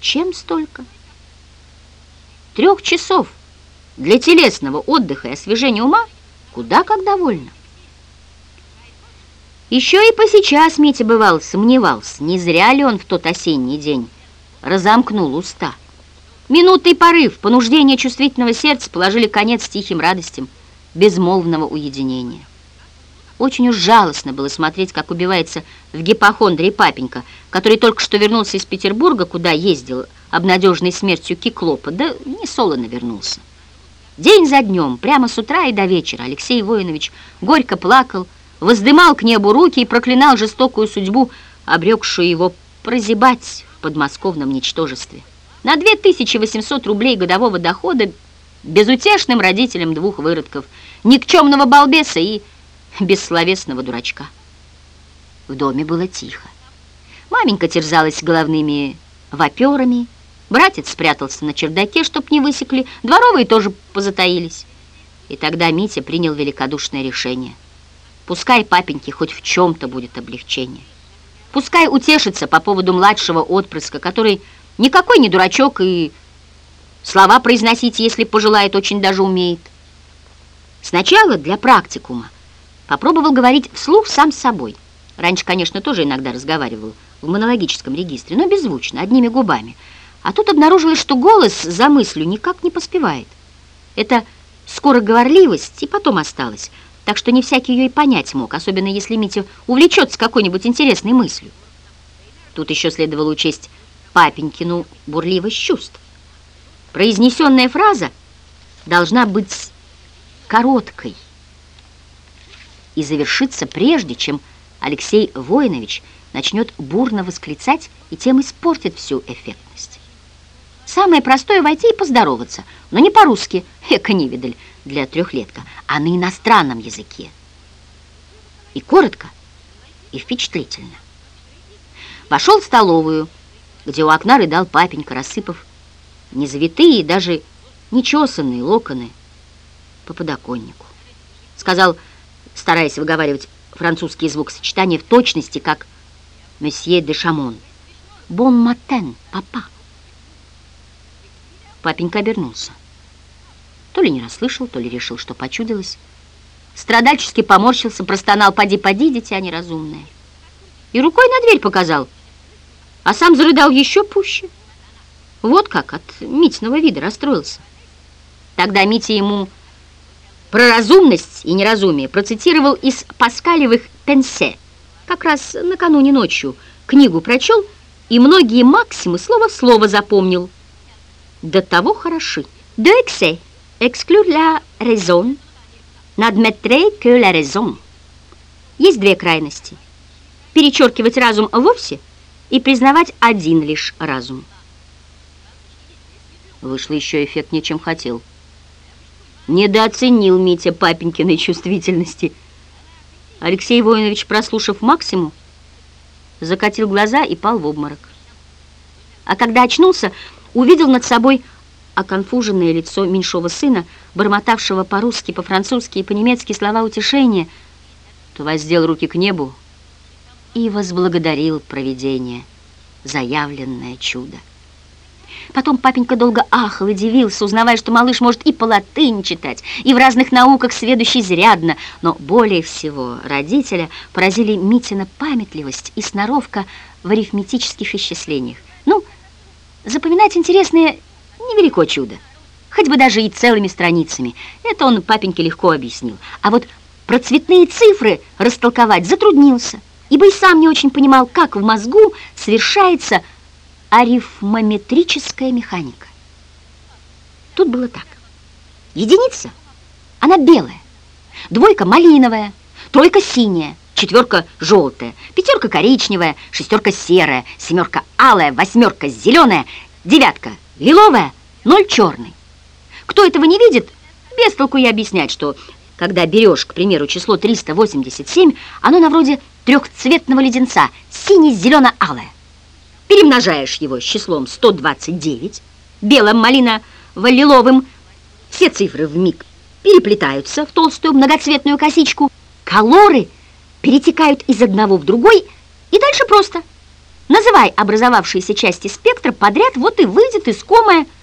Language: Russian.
Зачем столько? Трех часов для телесного отдыха и освежения ума куда как довольно. Еще и по сейчас Митя бывал сомневался, не зря ли он в тот осенний день разомкнул уста. Минутный порыв, понуждение чувствительного сердца положили конец тихим радостям безмолвного уединения. Очень уж жалостно было смотреть, как убивается в гипохондрии папенька, который только что вернулся из Петербурга, куда ездил обнадеженной смертью Киклопа, да не солоно вернулся. День за днем, прямо с утра и до вечера, Алексей Воинович горько плакал, воздымал к небу руки и проклинал жестокую судьбу, обрекшую его прозябать в подмосковном ничтожестве. На 2800 рублей годового дохода безутешным родителям двух выродков, никчемного балбеса и бессловесного дурачка. В доме было тихо. Маменька терзалась головными воперами, братец спрятался на чердаке, чтоб не высекли, дворовые тоже позатаились. И тогда Митя принял великодушное решение — Пускай папеньке хоть в чем-то будет облегчение. Пускай утешится по поводу младшего отпрыска, который никакой не дурачок и слова произносить, если пожелает, очень даже умеет. Сначала для практикума попробовал говорить вслух сам с собой. Раньше, конечно, тоже иногда разговаривал в монологическом регистре, но беззвучно, одними губами. А тут обнаружилось, что голос за мыслью никак не поспевает. Это скороговорливость и потом осталось – так что не всякий ее и понять мог, особенно если Митя увлечется какой-нибудь интересной мыслью. Тут еще следовало учесть папенькину бурливость чувств. Произнесенная фраза должна быть короткой и завершиться прежде, чем Алексей Воинович начнет бурно восклицать и тем испортит всю эффектность. Самое простое — войти и поздороваться, но не по-русски, эко-невидаль, для трехлетка, а на иностранном языке. И коротко, и впечатлительно. Вошел в столовую, где у окна рыдал папенька, рассыпав незавитые даже нечесанные локоны по подоконнику. Сказал, стараясь выговаривать французский звук сочетания в точности, как «Месье де Шамон». «Бон матен, папа». Папенька обернулся. То ли не расслышал, то ли решил, что почудилось. Страдальчески поморщился, простонал «Поди-поди, дитя неразумное!» И рукой на дверь показал, а сам зарыдал еще пуще. Вот как от Митиного вида расстроился. Тогда Митя ему про разумность и неразумие процитировал из Паскалевых «Пенсе». Как раз накануне ночью книгу прочел и многие максимы слово в слово запомнил. До того хороши. «De excès» Exclure la raison n'admettrait que la raison. Есть две крайности. Перечеркивать разум вовсе и признавать один лишь разум. Вышло еще эффектнее, чем хотел. Недооценил Митя папенькиной чувствительности. Алексей Воинович, прослушав максимум, закатил глаза и пал в обморок. А когда очнулся, увидел над собой оконфуженное лицо меньшого сына, бормотавшего по-русски, по-французски и по-немецки слова утешения, то воздел руки к небу и возблагодарил провидение, заявленное чудо. Потом папенька долго ахал и дивился, узнавая, что малыш может и по латыни читать, и в разных науках сведущий изрядно, но более всего родителя поразили Митина памятливость и сноровка в арифметических исчислениях. Ну, запоминать интересные Невелико чудо. Хоть бы даже и целыми страницами. Это он папеньке легко объяснил. А вот про цветные цифры растолковать затруднился, ибо и сам не очень понимал, как в мозгу совершается арифмометрическая механика. Тут было так. Единица, она белая, двойка малиновая, тройка синяя, четверка желтая, пятерка коричневая, шестерка серая, семерка алая, восьмерка зеленая, девятка лиловая, ноль черный. Кто этого не видит, без толку и объяснять, что когда берешь, к примеру, число 387, оно на вроде трехцветного леденца, сине-зелено-алое. Перемножаешь его с числом 129, белым, малиново-лиловым, все цифры в миг переплетаются в толстую многоцветную косичку, колоры перетекают из одного в другой, и дальше просто. Называй образовавшиеся части спектра подряд, вот и выйдет искомое –